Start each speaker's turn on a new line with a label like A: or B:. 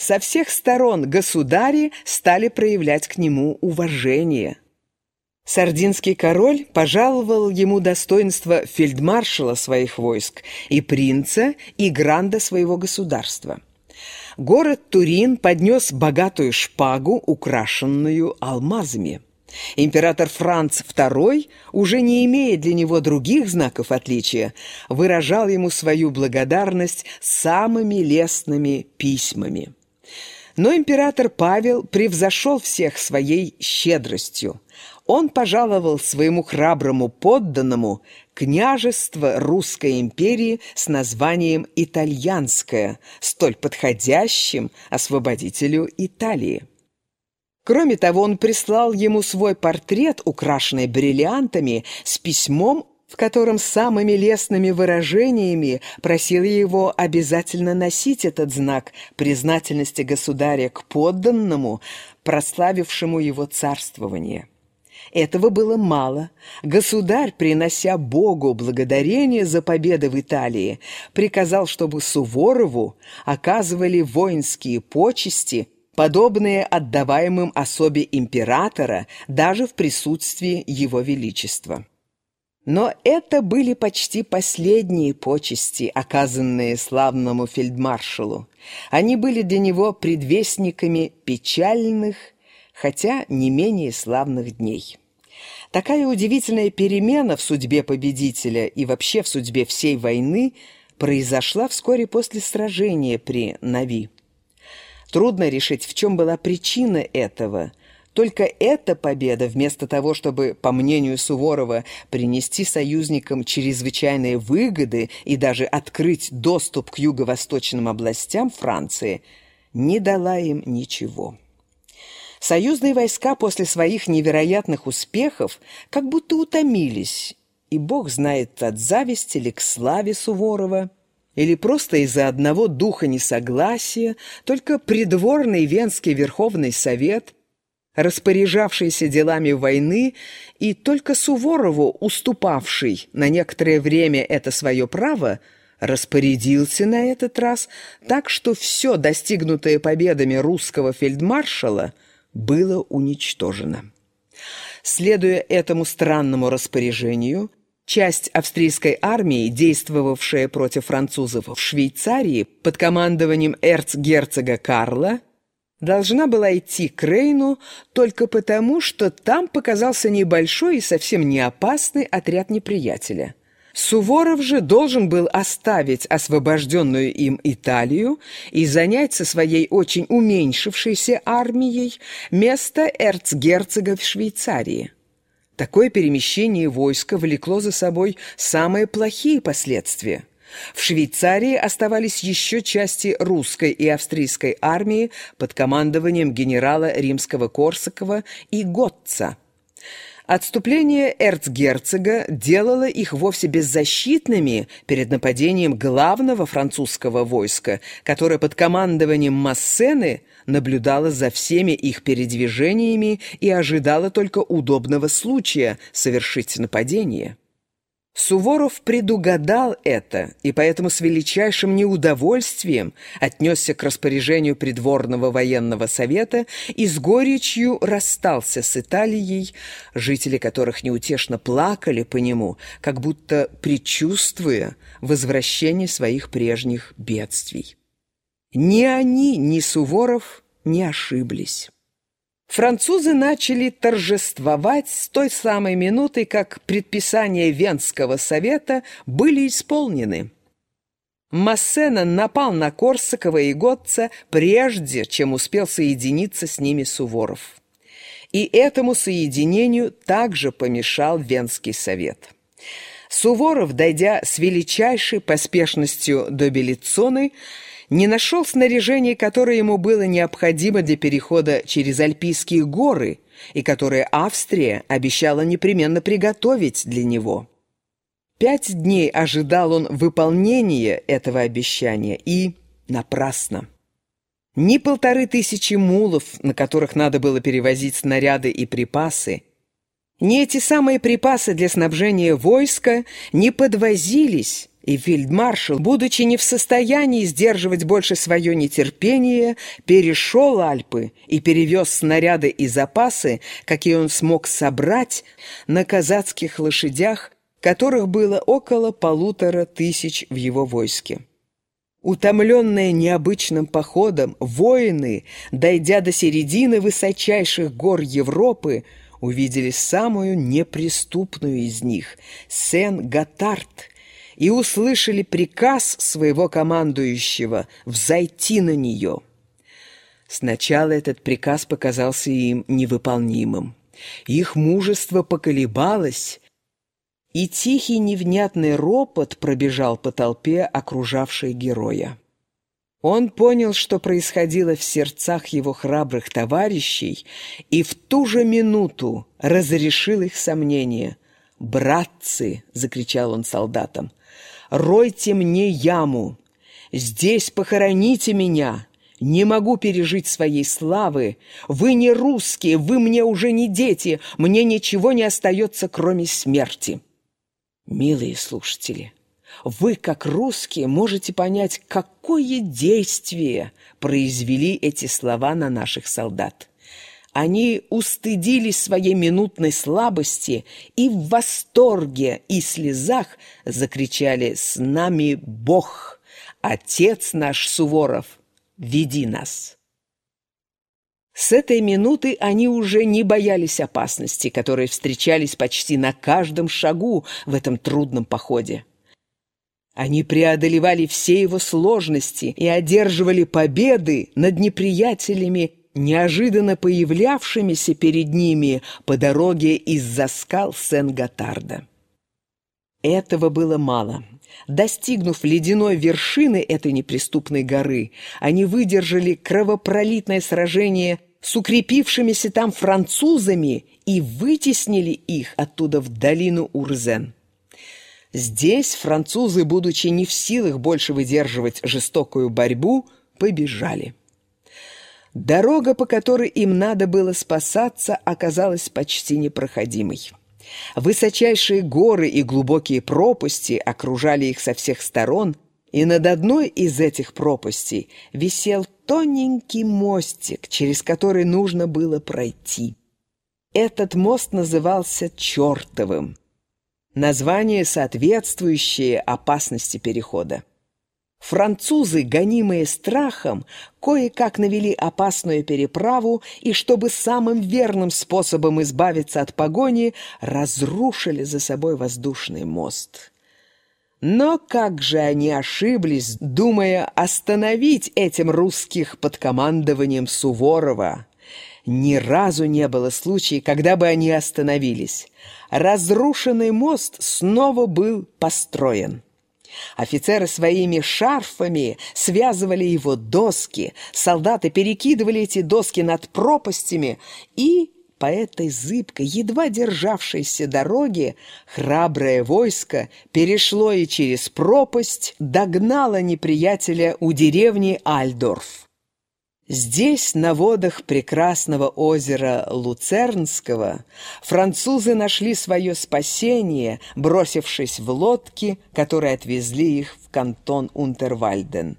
A: Со всех сторон государи стали проявлять к нему уважение. Сардинский король пожаловал ему достоинство фельдмаршала своих войск и принца и гранда своего государства. Город Турин поднес богатую шпагу, украшенную алмазами. Император Франц II, уже не имея для него других знаков отличия, выражал ему свою благодарность самыми лестными письмами. Но император Павел превзошел всех своей щедростью. Он пожаловал своему храброму подданному княжество Русской империи с названием «Итальянское», столь подходящим освободителю Италии. Кроме того, он прислал ему свой портрет, украшенный бриллиантами, с письмом, в котором самыми лестными выражениями просил его обязательно носить этот знак признательности государя к подданному, прославившему его царствование. Этого было мало. Государь, принося Богу благодарение за победы в Италии, приказал, чтобы Суворову оказывали воинские почести – подобные отдаваемым особе императора даже в присутствии его величества. Но это были почти последние почести, оказанные славному фельдмаршалу. Они были для него предвестниками печальных, хотя не менее славных дней. Такая удивительная перемена в судьбе победителя и вообще в судьбе всей войны произошла вскоре после сражения при Нави. Трудно решить, в чем была причина этого. Только эта победа, вместо того, чтобы, по мнению Суворова, принести союзникам чрезвычайные выгоды и даже открыть доступ к юго-восточным областям Франции, не дала им ничего. Союзные войска после своих невероятных успехов как будто утомились, и бог знает от зависти ли к славе Суворова – или просто из-за одного духа несогласия, только придворный Венский Верховный Совет, распоряжавшийся делами войны, и только Суворову, уступавший на некоторое время это свое право, распорядился на этот раз так, что все достигнутое победами русского фельдмаршала было уничтожено. Следуя этому странному распоряжению, Часть австрийской армии, действовавшая против французов в Швейцарии под командованием эрцгерцога Карла, должна была идти к Рейну только потому, что там показался небольшой и совсем не опасный отряд неприятеля. Суворов же должен был оставить освобожденную им Италию и занять со своей очень уменьшившейся армией место эрцгерцога в Швейцарии. Такое перемещение войска влекло за собой самые плохие последствия. В Швейцарии оставались еще части русской и австрийской армии под командованием генерала римского Корсакова и Готца. Отступление эрцгерцога делало их вовсе беззащитными перед нападением главного французского войска, которое под командованием Массены наблюдало за всеми их передвижениями и ожидало только удобного случая совершить нападение. Суворов предугадал это и поэтому с величайшим неудовольствием отнесся к распоряжению придворного военного совета и с горечью расстался с Италией, жители которых неутешно плакали по нему, как будто предчувствуя возвращение своих прежних бедствий. Ни они, ни Суворов не ошиблись. Французы начали торжествовать с той самой минуты, как предписания Венского совета были исполнены. Массена напал на Корсакова и Готца прежде, чем успел соединиться с ними Суворов. И этому соединению также помешал Венский совет. Суворов, дойдя с величайшей поспешностью до Белицоны, не нашел снаряжение, которое ему было необходимо для перехода через Альпийские горы и которое Австрия обещала непременно приготовить для него. Пять дней ожидал он выполнения этого обещания, и напрасно. Ни полторы тысячи мулов, на которых надо было перевозить снаряды и припасы, ни эти самые припасы для снабжения войска не подвозились, И фельдмаршал, будучи не в состоянии сдерживать больше свое нетерпение, перешел Альпы и перевез снаряды и запасы, какие он смог собрать, на казацких лошадях, которых было около полутора тысяч в его войске. Утомленные необычным походом, воины, дойдя до середины высочайших гор Европы, увидели самую неприступную из них — Сен-Готард — и услышали приказ своего командующего взойти на нее. Сначала этот приказ показался им невыполнимым. Их мужество поколебалось, и тихий невнятный ропот пробежал по толпе, окружавшей героя. Он понял, что происходило в сердцах его храбрых товарищей, и в ту же минуту разрешил их сомнения. «Братцы!» — закричал он солдатам ройте мне яму, здесь похороните меня, не могу пережить своей славы, вы не русские, вы мне уже не дети, мне ничего не остается, кроме смерти». Милые слушатели, вы, как русские, можете понять, какое действие произвели эти слова на наших солдат. Они устыдились своей минутной слабости и в восторге и слезах закричали «С нами Бог! Отец наш Суворов, веди нас!» С этой минуты они уже не боялись опасности, которые встречались почти на каждом шагу в этом трудном походе. Они преодолевали все его сложности и одерживали победы над неприятелями неожиданно появлявшимися перед ними по дороге из-за скал Сен-Готарда. Этого было мало. Достигнув ледяной вершины этой неприступной горы, они выдержали кровопролитное сражение с укрепившимися там французами и вытеснили их оттуда в долину Урзен. Здесь французы, будучи не в силах больше выдерживать жестокую борьбу, побежали. Дорога, по которой им надо было спасаться, оказалась почти непроходимой. Высочайшие горы и глубокие пропасти окружали их со всех сторон, и над одной из этих пропастей висел тоненький мостик, через который нужно было пройти. Этот мост назывался «Чертовым», название, соответствующее опасности перехода. Французы, гонимые страхом, кое-как навели опасную переправу и, чтобы самым верным способом избавиться от погони, разрушили за собой воздушный мост. Но как же они ошиблись, думая остановить этим русских под командованием Суворова. Ни разу не было случая, когда бы они остановились. Разрушенный мост снова был построен. Офицеры своими шарфами связывали его доски, солдаты перекидывали эти доски над пропастями, и по этой зыбкой, едва державшейся дороге, храброе войско перешло и через пропасть, догнало неприятеля у деревни Альдорф. Здесь, на водах прекрасного озера Луцернского, французы нашли свое спасение, бросившись в лодки, которые отвезли их в кантон Унтервальден.